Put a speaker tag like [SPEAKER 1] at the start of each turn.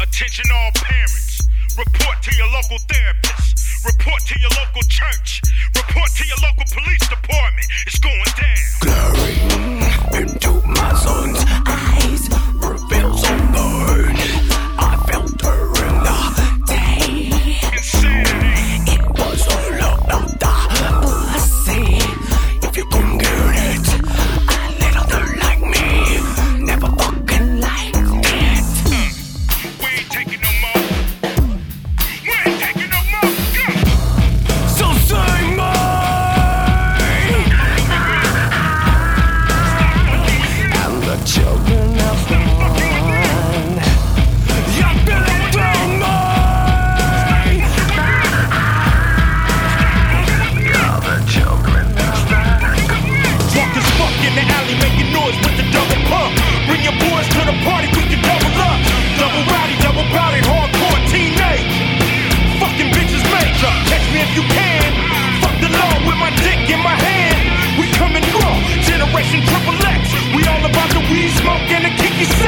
[SPEAKER 1] Attention all parents. Report to your local therapist. Report to your local church. Report to your local police department. It's
[SPEAKER 2] smoke and a kinky